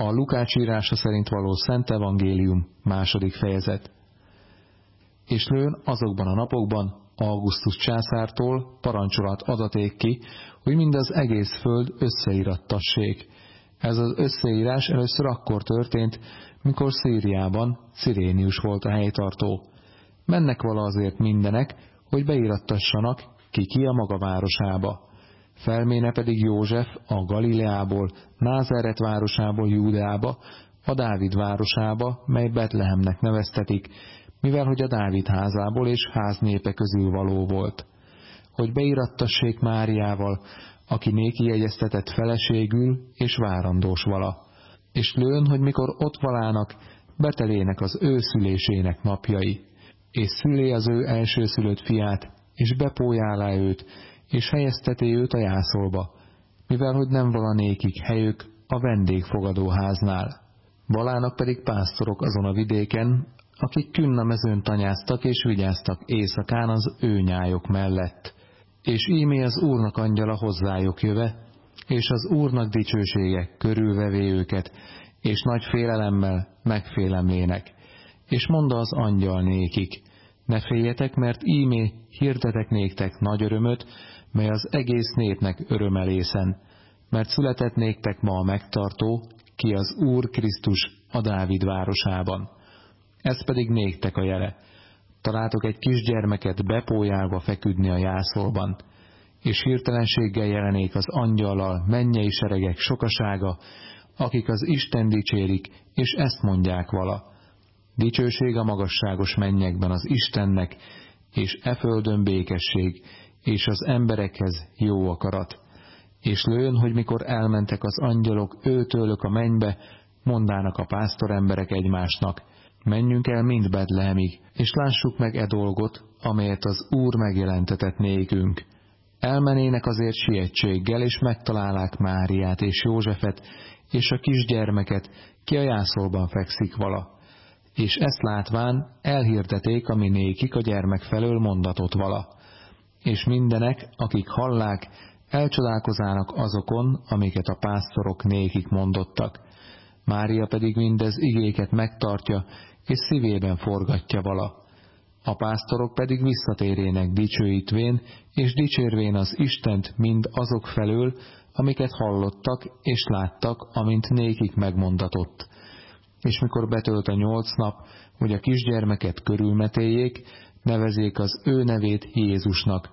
A Lukács írása szerint való Szent Evangélium, második fejezet. És lőn azokban a napokban Augustus császártól parancsolat adaték ki, hogy mind az egész föld összeírattassék. Ez az összeírás először akkor történt, mikor Szíriában Cirénius volt a helytartó. Mennek vala azért mindenek, hogy beírattassanak ki ki a maga városába. Felméne pedig József a Galileából, Názeret városából Júdeába, a Dávid városába, mely Betlehemnek neveztetik, mivel hogy a Dávid házából és háznépe közül való volt. Hogy beirattassék Máriával, aki néki jegyeztetett feleségül és várandós vala. És lőn, hogy mikor ott valának, betelének az ő szülésének napjai, és szülé az ő elsőszülött fiát, és bepójálá őt, és helyezteti őt a jászolba, mivel hogy nem valanékik helyük a vendégfogadóháznál. Valának pedig pásztorok azon a vidéken, akik künna mezőn tanyáztak és vigyáztak éjszakán az ő nyájok mellett. És ímé az Úrnak angyala hozzájuk jöve, és az Úrnak dicsősége körülvevé őket, és nagy félelemmel megfélemlének. És mondta az angyal nékik, ne féljetek, mert ímé hirdetek néktek nagy örömöt, mely az egész népnek örömelészen, mert született néktek ma a megtartó, ki az Úr Krisztus a Dávid városában. Ez pedig néktek a jele. Találtok egy kisgyermeket bepójálva feküdni a jászolban, és hirtelenséggel jelenék az angyallal mennyei seregek sokasága, akik az Isten dicsérik, és ezt mondják vala. Dicsőség a magasságos mennyekben az Istennek, és e földön békesség, és az emberekhez jó akarat. És lőn, hogy mikor elmentek az angyalok őtőlök a mennybe, mondának a pásztoremberek egymásnak, menjünk el mind Betlehemig, és lássuk meg e dolgot, amelyet az Úr megjelentetett nékünk. Elmenének azért sietséggel, és megtalálák Máriát és Józsefet, és a kisgyermeket, ki a jászolban fekszik vala. És ezt látván elhirdeték a minékik a gyermek felől mondatot vala és mindenek, akik hallák, elcsodálkozának azokon, amiket a pásztorok nékik mondottak. Mária pedig mindez igéket megtartja, és szívében forgatja vala. A pásztorok pedig visszatérének dicsőítvén, és dicsérvén az Istent mind azok felől, amiket hallottak és láttak, amint nékik megmondatott. És mikor betölt a nyolc nap, hogy a kisgyermeket körülmetéljék, nevezék az ő nevét Jézusnak,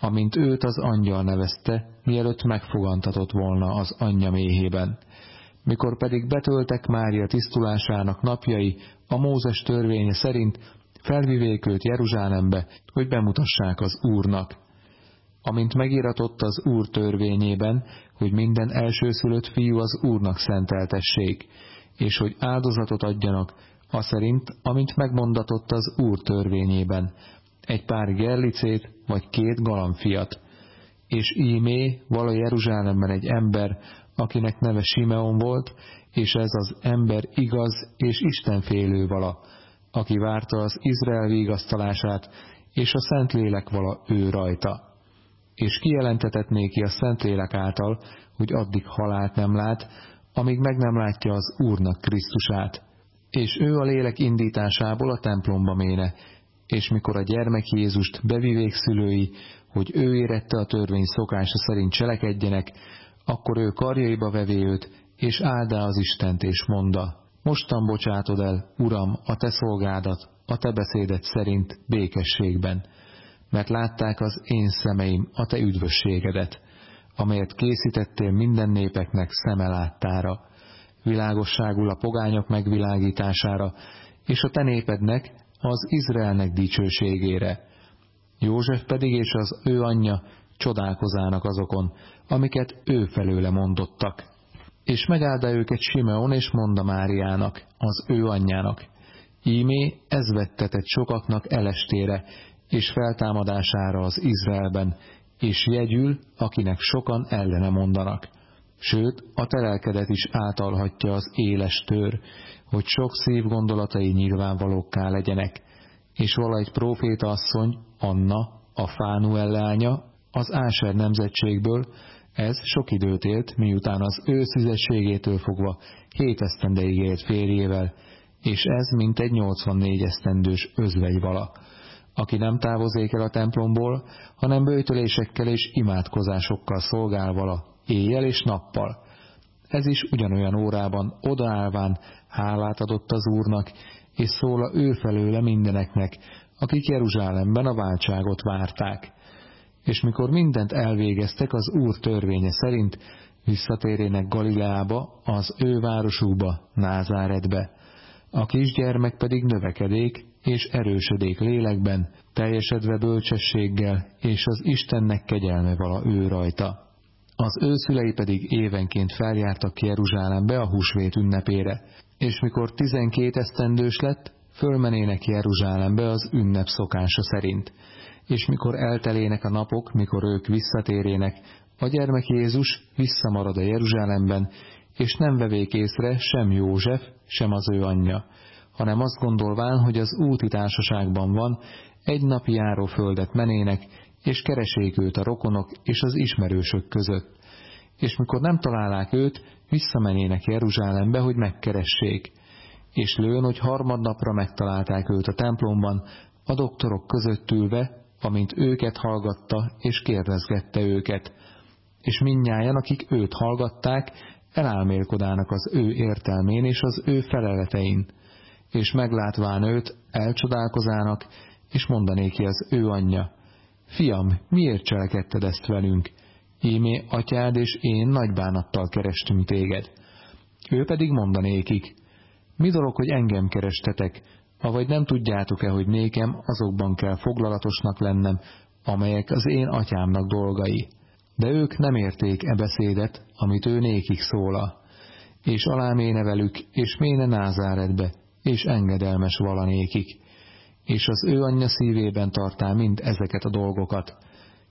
amint őt az angyal nevezte, mielőtt megfogantatott volna az anyja méhében. Mikor pedig betöltek Mária tisztulásának napjai, a Mózes törvénye szerint felvivék őt Jeruzsálembe, hogy bemutassák az Úrnak. Amint megíratott az Úr törvényében, hogy minden elsőszülött fiú az Úrnak szenteltessék, és hogy áldozatot adjanak, szerint, amint megmondatott az Úr törvényében, egy pár gerlicét vagy két galamfiat. És ímé vala Jeruzsálemben egy ember, akinek neve Simeon volt, és ez az ember igaz és istenfélő vala, aki várta az Izrael vigasztalását, és a Szentlélek vala ő rajta. És kijelentetett néki a Szentlélek által, hogy addig halált nem lát, amíg meg nem látja az Úrnak Krisztusát. És ő a lélek indításából a templomba méne, és mikor a gyermek Jézust bevivék szülői, hogy ő érette a törvény szokása szerint cselekedjenek, akkor ő karjaiba vevé őt, és áldá az Istent, és monda, mostan bocsátod el, Uram, a te szolgádat, a te beszédet szerint békességben, mert látták az én szemeim a te üdvösségedet, amelyet készítettél minden népeknek szeme láttára, világosságul a pogányok megvilágítására, és a te népednek, az Izraelnek dicsőségére. József pedig és az ő anyja csodálkozának azokon, amiket ő felőle mondottak. És megáldá őket Simeon és monda Máriának, az ő anyjának. Ímé ez vettetett sokaknak elestére és feltámadására az Izraelben, és jegyül, akinek sokan ellene mondanak. Sőt, a terelkedet is átalhatja az éles tör, hogy sok szív gondolatai nyilvánvalókká legyenek, és vala egy próféta asszony, Anna, a Fánuel lánya, az Áser nemzetségből, Ez sok időt élt, miután az ő szüzességétől fogva hét esztendeig élt férjével, és ez mintegy 84 esztendős özvegyvala, aki nem távozék el a templomból, hanem bőtölésekkel és imádkozásokkal szolgál vala, éjjel és nappal. Ez is ugyanolyan órában odaállván hálát adott az Úrnak, és szóla ő felőle mindeneknek, akik Jeruzsálemben a váltságot várták. És mikor mindent elvégeztek az Úr törvénye szerint, visszatérének Galileába, az ő városukba, Názáretbe. A kisgyermek pedig növekedék és erősödék lélekben, teljesedve bölcsességgel, és az Istennek kegyelme vala ő rajta. Az ő szülei pedig évenként feljártak Jeruzsálembe a húsvét ünnepére, és mikor tizenkét esztendős lett, fölmenének Jeruzsálembe az ünnep szokása szerint. És mikor eltelének a napok, mikor ők visszatérének, a gyermek Jézus visszamarad a Jeruzsálemben, és nem vevék észre sem József, sem az ő anyja, hanem azt gondolván, hogy az úti társaságban van, egy napi járó földet menének, és keresék őt a rokonok és az ismerősök között. És mikor nem találák őt, visszamenének Jeruzsálembe, hogy megkeressék. És lőn, hogy harmadnapra megtalálták őt a templomban, a doktorok között ülve, amint őket hallgatta, és kérdezgette őket. És mindnyájan, akik őt hallgatták, elálmélkodának az ő értelmén és az ő feleletein. És meglátván őt, elcsodálkozának, és mondanéki az ő anyja. Fiam, miért cselekedted ezt velünk? Ímé atyád és én nagy bánattal kerestünk téged. Ő pedig mondanékik, mi dolog, hogy engem kerestetek, avagy nem tudjátok-e, hogy nékem azokban kell foglalatosnak lennem, amelyek az én atyámnak dolgai. De ők nem érték e beszédet, amit ő nékik szóla. És aláméne velük, és méne Názáretbe, és engedelmes valanékik. És az ő anyja szívében tartá mind ezeket a dolgokat,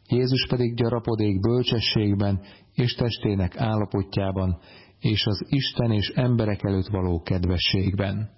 Jézus pedig gyarapodék bölcsességben és testének állapotjában, és az Isten és emberek előtt való kedvességben.